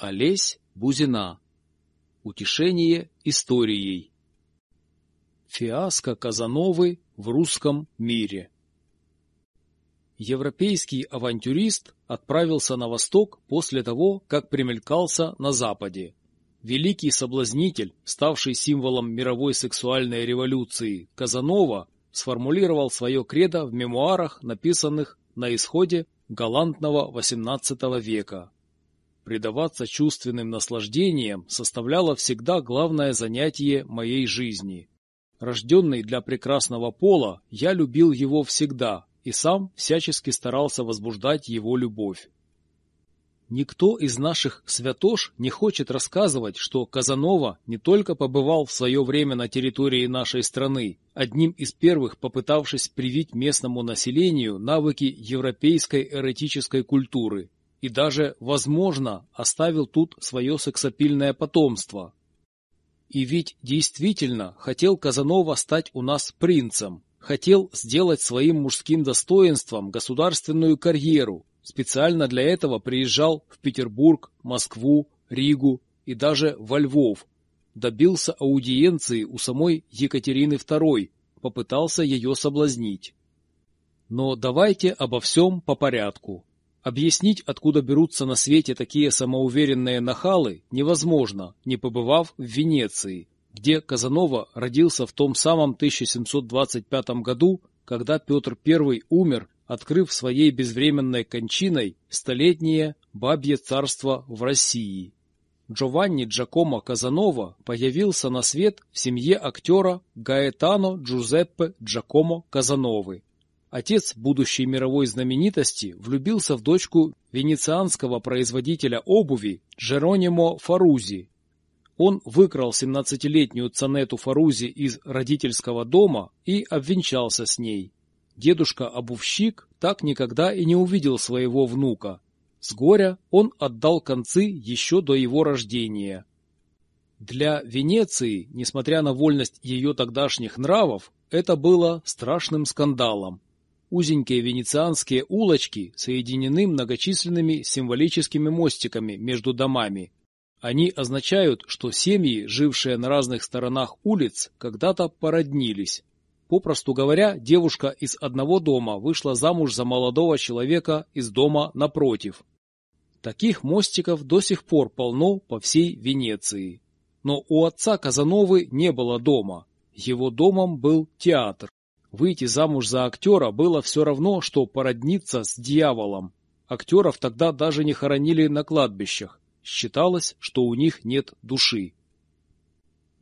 Олесь Бузина. Утешение историей. Фиаско Казановы в русском мире. Европейский авантюрист отправился на восток после того, как примелькался на западе. Великий соблазнитель, ставший символом мировой сексуальной революции, Казанова сформулировал свое кредо в мемуарах, написанных на исходе галантного XVIII века. Предаваться чувственным наслаждениям составляло всегда главное занятие моей жизни. Рожденный для прекрасного пола, я любил его всегда и сам всячески старался возбуждать его любовь. Никто из наших святош не хочет рассказывать, что Казанова не только побывал в свое время на территории нашей страны, одним из первых попытавшись привить местному населению навыки европейской эротической культуры, и даже, возможно, оставил тут свое сексапильное потомство. И ведь действительно хотел Казанова стать у нас принцем, хотел сделать своим мужским достоинством государственную карьеру, специально для этого приезжал в Петербург, Москву, Ригу и даже во Львов, добился аудиенции у самой Екатерины II, попытался ее соблазнить. Но давайте обо всем по порядку. Объяснить, откуда берутся на свете такие самоуверенные нахалы, невозможно, не побывав в Венеции, где Казанова родился в том самом 1725 году, когда Петр I умер, открыв своей безвременной кончиной столетнее бабье царство в России. Джованни Джакомо Казанова появился на свет в семье актера Гаэтано Джузеппе Джакомо Казановы. Отец будущей мировой знаменитости влюбился в дочку венецианского производителя обуви Джеронимо Фарузи. Он выкрал 17-летнюю Цанету Фарузи из родительского дома и обвенчался с ней. Дедушка-обувщик так никогда и не увидел своего внука. С горя он отдал концы еще до его рождения. Для Венеции, несмотря на вольность ее тогдашних нравов, это было страшным скандалом. Узенькие венецианские улочки соединены многочисленными символическими мостиками между домами. Они означают, что семьи, жившие на разных сторонах улиц, когда-то породнились. Попросту говоря, девушка из одного дома вышла замуж за молодого человека из дома напротив. Таких мостиков до сих пор полно по всей Венеции. Но у отца Казановы не было дома. Его домом был театр. Выйти замуж за актера было все равно, что породниться с дьяволом. Актеров тогда даже не хоронили на кладбищах. Считалось, что у них нет души.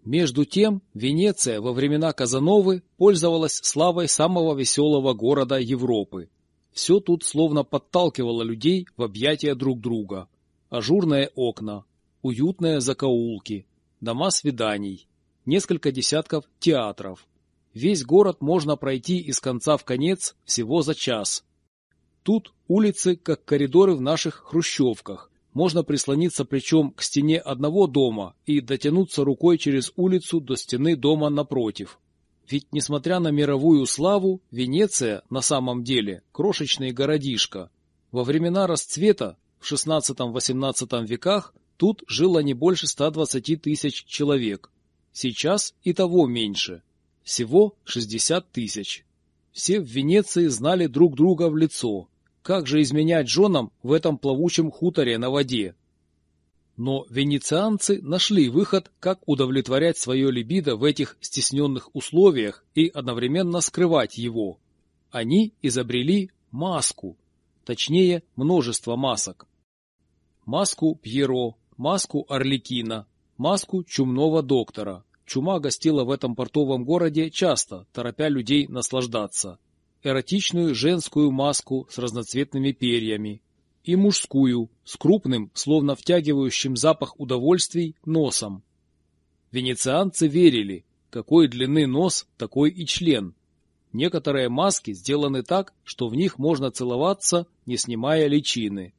Между тем, Венеция во времена Казановы пользовалась славой самого веселого города Европы. Все тут словно подталкивало людей в объятия друг друга. Ажурные окна, уютные закоулки, дома свиданий, несколько десятков театров, Весь город можно пройти из конца в конец всего за час. Тут улицы, как коридоры в наших хрущевках. Можно прислониться плечом к стене одного дома и дотянуться рукой через улицу до стены дома напротив. Ведь, несмотря на мировую славу, Венеция на самом деле крошечный городишко. Во времена расцвета в XVI-XVIII веках тут жило не больше 120 тысяч человек. Сейчас и того меньше. Всего 60 тысяч. Все в Венеции знали друг друга в лицо. Как же изменять женам в этом плавучем хуторе на воде? Но венецианцы нашли выход, как удовлетворять свое либидо в этих стесненных условиях и одновременно скрывать его. Они изобрели маску, точнее множество масок. Маску Пьеро, маску Орликина, маску чумного доктора, Чума гостила в этом портовом городе часто, торопя людей наслаждаться. Эротичную женскую маску с разноцветными перьями и мужскую, с крупным, словно втягивающим запах удовольствий, носом. Венецианцы верили, какой длины нос, такой и член. Некоторые маски сделаны так, что в них можно целоваться, не снимая личины.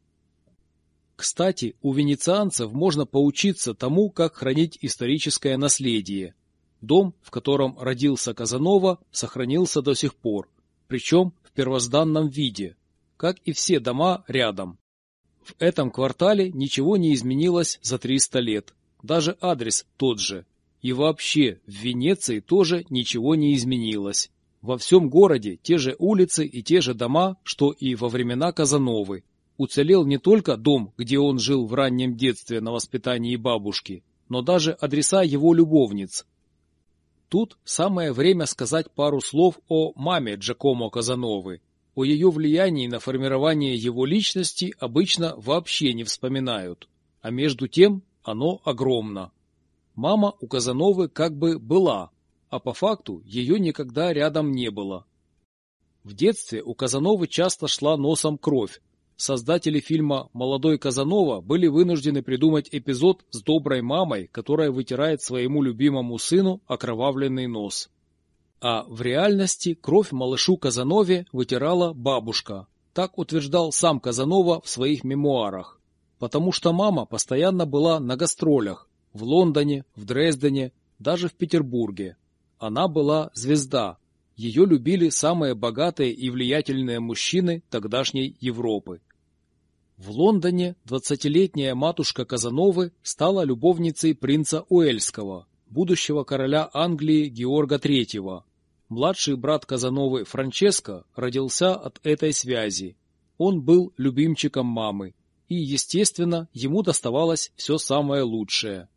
Кстати, у венецианцев можно поучиться тому, как хранить историческое наследие. Дом, в котором родился Казанова, сохранился до сих пор, причем в первозданном виде, как и все дома рядом. В этом квартале ничего не изменилось за 300 лет. Даже адрес тот же. И вообще, в Венеции тоже ничего не изменилось. Во всем городе те же улицы и те же дома, что и во времена Казановы. Уцелел не только дом, где он жил в раннем детстве на воспитании бабушки, но даже адреса его любовниц. Тут самое время сказать пару слов о маме Джакомо Казановы. О ее влиянии на формирование его личности обычно вообще не вспоминают, а между тем оно огромно. Мама у Казановы как бы была, а по факту ее никогда рядом не было. В детстве у Казановы часто шла носом кровь. Создатели фильма «Молодой Казанова» были вынуждены придумать эпизод с доброй мамой, которая вытирает своему любимому сыну окровавленный нос. А в реальности кровь малышу Казанове вытирала бабушка. Так утверждал сам Казанова в своих мемуарах. Потому что мама постоянно была на гастролях в Лондоне, в Дрездене, даже в Петербурге. Она была звезда. Ее любили самые богатые и влиятельные мужчины тогдашней Европы. В Лондоне двадцатилетняя матушка Казановы стала любовницей принца Уэльского, будущего короля Англии Георга III. Младший брат Казановы Франческо родился от этой связи. Он был любимчиком мамы, и, естественно, ему доставалось все самое лучшее.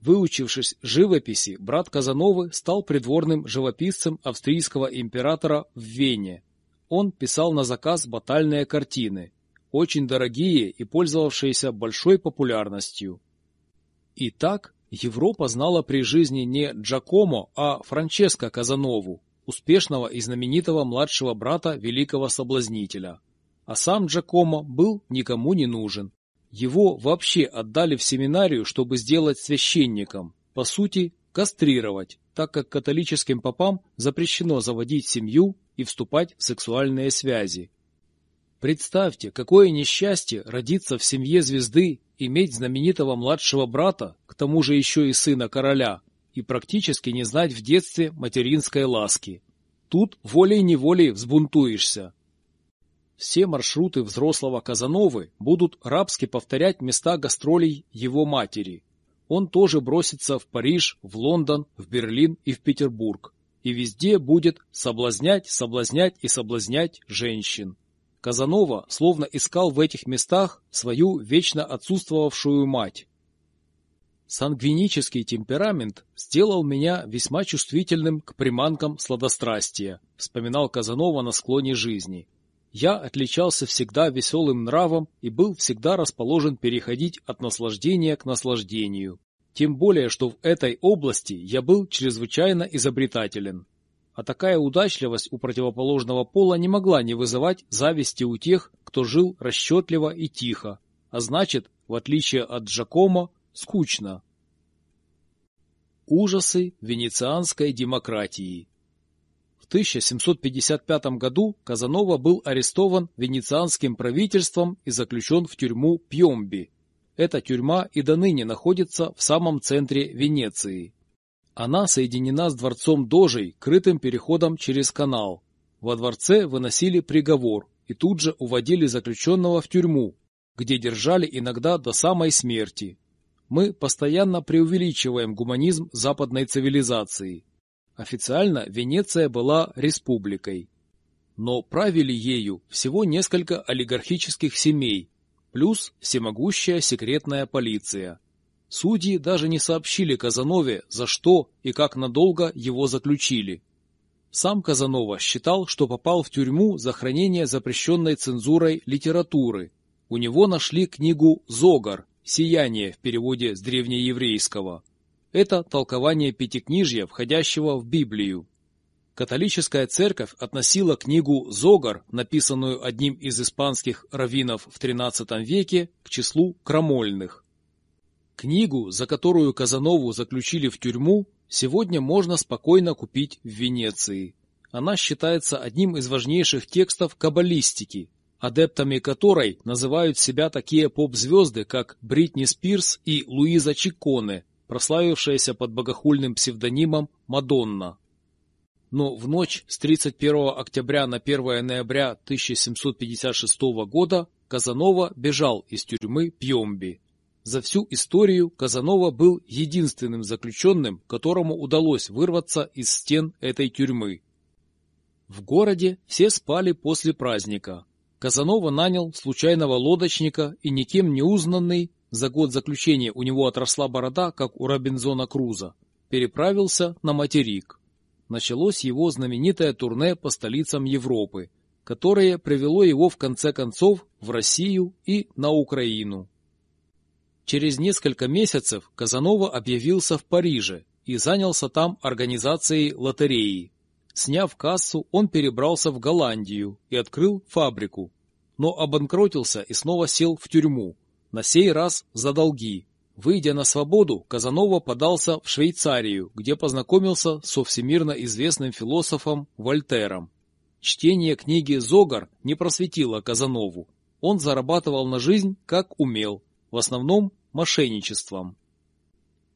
Выучившись живописи, брат Казановы стал придворным живописцем австрийского императора в Вене. Он писал на заказ батальные картины, очень дорогие и пользовавшиеся большой популярностью. Итак, Европа знала при жизни не Джакомо, а Франческо Казанову, успешного и знаменитого младшего брата великого соблазнителя. А сам Джакомо был никому не нужен. Его вообще отдали в семинарию, чтобы сделать священником, по сути, кастрировать, так как католическим попам запрещено заводить семью и вступать в сексуальные связи. Представьте, какое несчастье родиться в семье звезды, иметь знаменитого младшего брата, к тому же еще и сына короля, и практически не знать в детстве материнской ласки. Тут волей-неволей взбунтуешься. Все маршруты взрослого Казановы будут рабски повторять места гастролей его матери. Он тоже бросится в Париж, в Лондон, в Берлин и в Петербург. И везде будет соблазнять, соблазнять и соблазнять женщин. Казанова словно искал в этих местах свою вечно отсутствовавшую мать. Сангвинический темперамент сделал меня весьма чувствительным к приманкам сладострастия, вспоминал Казанова на склоне жизни. Я отличался всегда веселым нравом и был всегда расположен переходить от наслаждения к наслаждению. Тем более, что в этой области я был чрезвычайно изобретателен а такая удачливость у противоположного пола не могла не вызывать зависти у тех, кто жил расчетливо и тихо, а значит, в отличие от Джакомо, скучно. Ужасы венецианской демократии 1755 году Казанова был арестован венецианским правительством и заключен в тюрьму Пьомби. Эта тюрьма и до ныне находится в самом центре Венеции. Она соединена с дворцом Дожей крытым переходом через канал. Во дворце выносили приговор и тут же уводили заключенного в тюрьму, где держали иногда до самой смерти. Мы постоянно преувеличиваем гуманизм западной цивилизации. Официально Венеция была республикой. Но правили ею всего несколько олигархических семей, плюс всемогущая секретная полиция. Судьи даже не сообщили Казанове, за что и как надолго его заключили. Сам Казанова считал, что попал в тюрьму за хранение запрещенной цензурой литературы. У него нашли книгу «Зогар. Сияние» в переводе с древнееврейского. Это толкование пятикнижья, входящего в Библию. Католическая церковь относила книгу «Зогар», написанную одним из испанских раввинов в XIII веке, к числу крамольных. Книгу, за которую Казанову заключили в тюрьму, сегодня можно спокойно купить в Венеции. Она считается одним из важнейших текстов каббалистики, адептами которой называют себя такие поп-звезды, как Бритни Спирс и Луиза Чиконе, прославившаяся под богохульным псевдонимом Мадонна. Но в ночь с 31 октября на 1 ноября 1756 года Казанова бежал из тюрьмы Пьемби. За всю историю Казанова был единственным заключенным, которому удалось вырваться из стен этой тюрьмы. В городе все спали после праздника. Казанова нанял случайного лодочника и никем не узнанный, за год заключения у него отросла борода, как у Робинзона Круза, переправился на материк. Началось его знаменитое турне по столицам Европы, которое привело его в конце концов в Россию и на Украину. Через несколько месяцев Казанова объявился в Париже и занялся там организацией лотереи. Сняв кассу, он перебрался в Голландию и открыл фабрику, но обанкротился и снова сел в тюрьму, на сей раз за долги. Выйдя на свободу, Казанова подался в Швейцарию, где познакомился со всемирно известным философом Вольтером. Чтение книги «Зогар» не просветило Казанову. Он зарабатывал на жизнь как умел, в основном мошенничеством.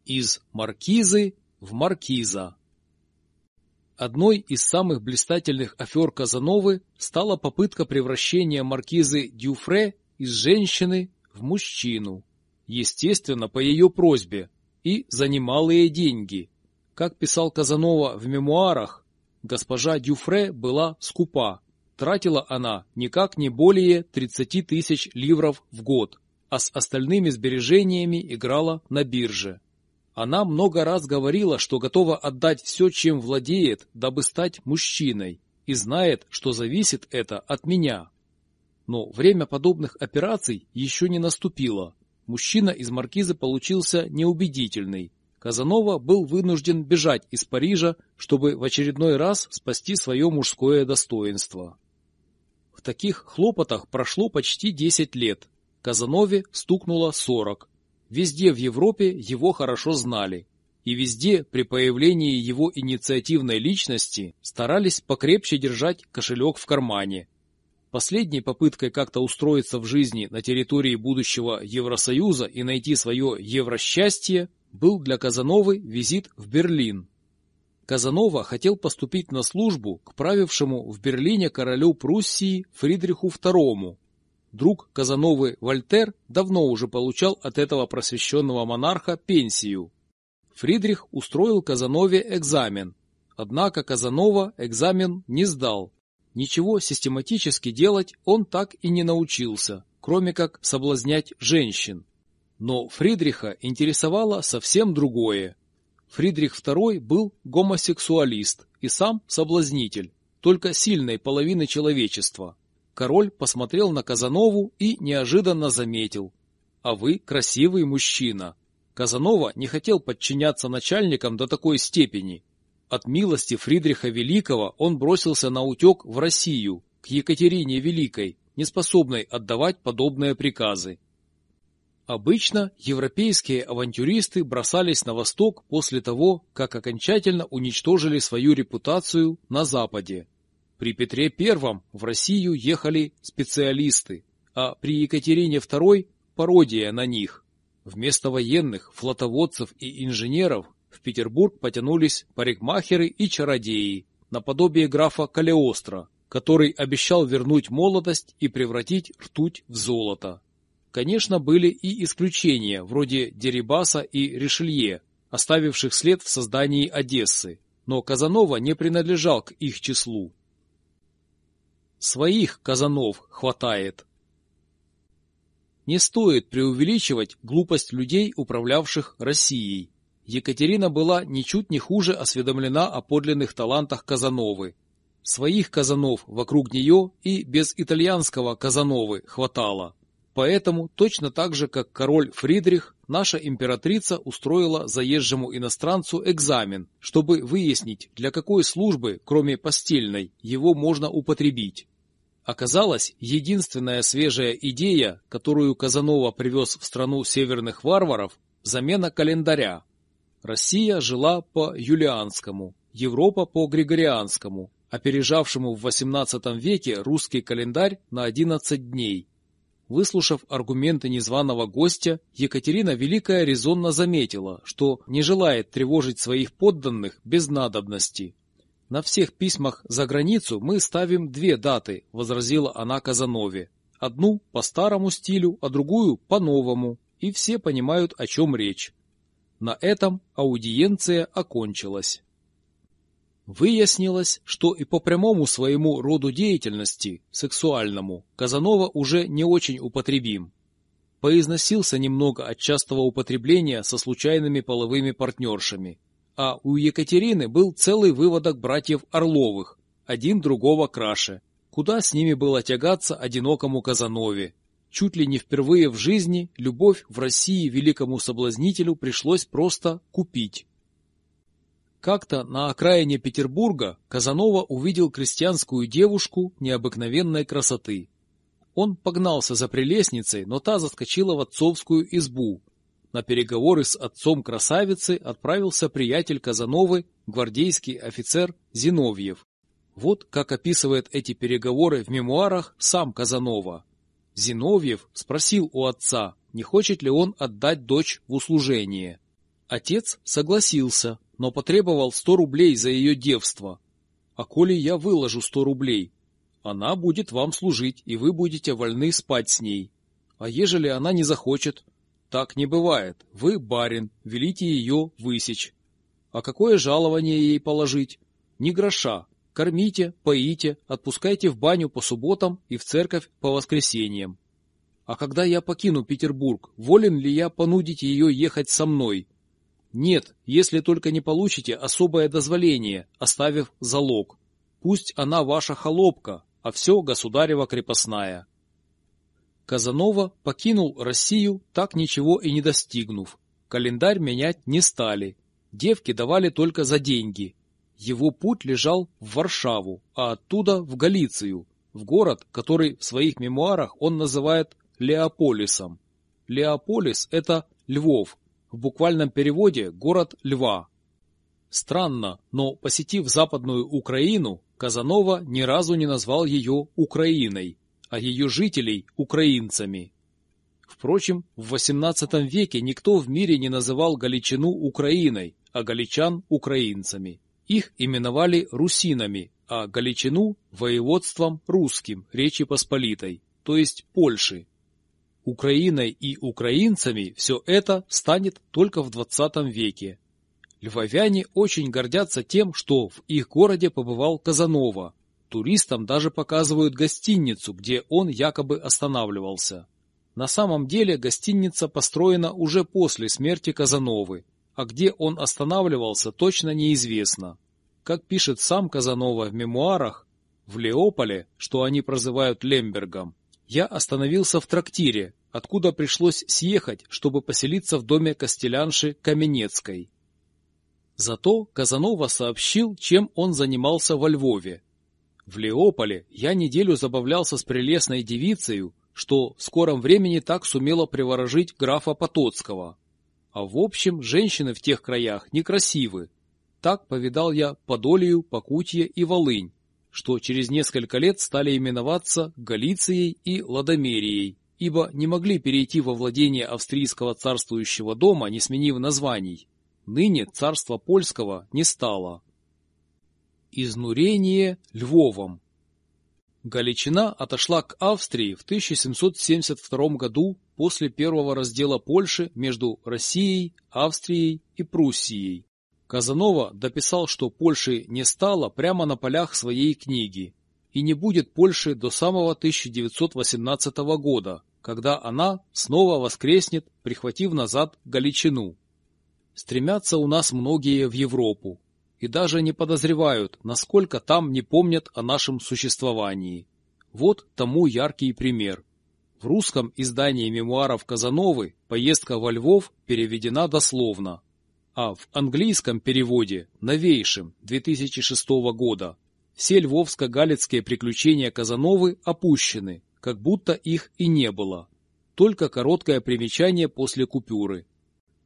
Из маркизы в маркиза. Одной из самых блистательных афер Казановы стала попытка превращения маркизы Дюфре из женщины в мужчину естественно, по ее просьбе, и за немалые деньги. Как писал Казанова в мемуарах, госпожа Дюфре была скупа. Тратила она никак не более 30 тысяч ливров в год, а с остальными сбережениями играла на бирже. Она много раз говорила, что готова отдать все, чем владеет, дабы стать мужчиной, и знает, что зависит это от меня. Но время подобных операций еще не наступило. Мужчина из маркизы получился неубедительный. Казанова был вынужден бежать из Парижа, чтобы в очередной раз спасти свое мужское достоинство. В таких хлопотах прошло почти 10 лет. Казанове стукнуло 40. Везде в Европе его хорошо знали. И везде при появлении его инициативной личности старались покрепче держать кошелек в кармане, Последней попыткой как-то устроиться в жизни на территории будущего Евросоюза и найти свое евросчастье был для Казановы визит в Берлин. Казанова хотел поступить на службу к правившему в Берлине королю Пруссии Фридриху II. Друг Казановы Вольтер давно уже получал от этого просвещенного монарха пенсию. Фридрих устроил Казанове экзамен, однако Казанова экзамен не сдал Ничего систематически делать он так и не научился, кроме как соблазнять женщин. Но Фридриха интересовало совсем другое. Фридрих II был гомосексуалист и сам соблазнитель, только сильной половины человечества. Король посмотрел на Казанову и неожиданно заметил. «А вы красивый мужчина». Казанова не хотел подчиняться начальникам до такой степени, от милости Фридриха Великого он бросился на утек в Россию, к Екатерине Великой, неспособной отдавать подобные приказы. Обычно европейские авантюристы бросались на восток после того, как окончательно уничтожили свою репутацию на Западе. При Петре I в Россию ехали специалисты, а при Екатерине II – пародия на них. Вместо военных, флотоводцев и инженеров в Петербург потянулись парикмахеры и чародеи, наподобие графа Калеостро, который обещал вернуть молодость и превратить ртуть в золото. Конечно, были и исключения, вроде Дерибаса и Ришелье, оставивших след в создании Одессы, но Казанова не принадлежал к их числу. Своих Казанов хватает. Не стоит преувеличивать глупость людей, управлявших Россией. Екатерина была ничуть не хуже осведомлена о подлинных талантах Казановы. Своих Казанов вокруг нее и без итальянского Казановы хватало. Поэтому, точно так же, как король Фридрих, наша императрица устроила заезжему иностранцу экзамен, чтобы выяснить, для какой службы, кроме постельной, его можно употребить. Оказалось, единственная свежая идея, которую Казанова привез в страну северных варваров – замена календаря. Россия жила по юлианскому, Европа по григорианскому, опережавшему в XVIII веке русский календарь на 11 дней. Выслушав аргументы незваного гостя, Екатерина Великая резонно заметила, что не желает тревожить своих подданных без надобности. «На всех письмах за границу мы ставим две даты», — возразила она Казанове. Одну по старому стилю, а другую по новому, и все понимают, о чем речь. На этом аудиенция окончилась. Выяснилось, что и по прямому своему роду деятельности, сексуальному, Казанова уже не очень употребим. Поизносился немного от частого употребления со случайными половыми партнершами. А у Екатерины был целый выводок братьев Орловых, один другого краше. Куда с ними было тягаться одинокому Казанове, Чуть ли не впервые в жизни любовь в России великому соблазнителю пришлось просто купить. Как-то на окраине Петербурга Казанова увидел крестьянскую девушку необыкновенной красоты. Он погнался за прелестницей, но та заскочила в отцовскую избу. На переговоры с отцом красавицы отправился приятель Казановы, гвардейский офицер Зиновьев. Вот как описывает эти переговоры в мемуарах сам Казанова. Зиновьев спросил у отца, не хочет ли он отдать дочь в услужение. Отец согласился, но потребовал сто рублей за ее девство. А коли я выложу сто рублей, она будет вам служить, и вы будете вольны спать с ней. А ежели она не захочет? Так не бывает. Вы, барин, велите ее высечь. А какое жалование ей положить? Ни гроша. Кормите, поите, отпускайте в баню по субботам и в церковь по воскресеньям. А когда я покину Петербург, волен ли я понудить ее ехать со мной? Нет, если только не получите особое дозволение, оставив залог. Пусть она ваша холопка, а все государева крепостная. Казанова покинул Россию, так ничего и не достигнув. Календарь менять не стали. Девки давали только за деньги, его путь лежал в Варшаву, а оттуда в Галицию, в город, который в своих мемуарах он называет Леополисом. Леополис – это Львов, в буквальном переводе «город льва». Странно, но посетив Западную Украину, Казанова ни разу не назвал ее Украиной, а ее жителей – украинцами. Впрочем, в XVIII веке никто в мире не называл Галичину Украиной, а галичан – украинцами. Их именовали русинами, а Галичину – воеводством русским Речи Посполитой, то есть Польши. Украиной и украинцами все это станет только в XX веке. Львовяне очень гордятся тем, что в их городе побывал Казанова. Туристам даже показывают гостиницу, где он якобы останавливался. На самом деле гостиница построена уже после смерти Казановы, а где он останавливался, точно неизвестно. Как пишет сам Казанова в мемуарах, в Леополе, что они прозывают Лембергом, я остановился в трактире, откуда пришлось съехать, чтобы поселиться в доме костелянши Каменецкой. Зато Казанова сообщил, чем он занимался во Львове. В Леополе я неделю забавлялся с прелестной девицей, что в скором времени так сумела приворожить графа Потоцкого. А в общем, женщины в тех краях некрасивы. Так повидал я Подолию, Покутье и Волынь, что через несколько лет стали именоваться Галицией и Ладомерией, ибо не могли перейти во владение австрийского царствующего дома, не сменив названий. Ныне царство польского не стало. Изнурение Львовом Галичина отошла к Австрии в 1772 году после первого раздела Польши между Россией, Австрией и Пруссией. Казанова дописал, что Польши не стало прямо на полях своей книги и не будет Польши до самого 1918 года, когда она снова воскреснет, прихватив назад Галичину. Стремятся у нас многие в Европу, и даже не подозревают, насколько там не помнят о нашем существовании. Вот тому яркий пример. В русском издании мемуаров Казановы поездка во Львов переведена дословно, а в английском переводе, новейшем, 2006 года, все львовско-галицкие приключения Казановы опущены, как будто их и не было. Только короткое примечание после купюры.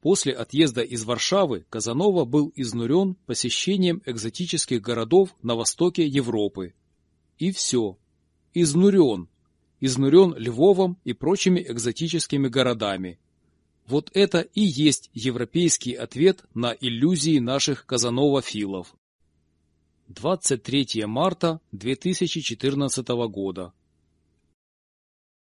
После отъезда из Варшавы Казанова был изнурен посещением экзотических городов на востоке Европы. И все. Изнурен. Изнурен Львовом и прочими экзотическими городами. Вот это и есть европейский ответ на иллюзии наших Казанова-филов. 23 марта 2014 года.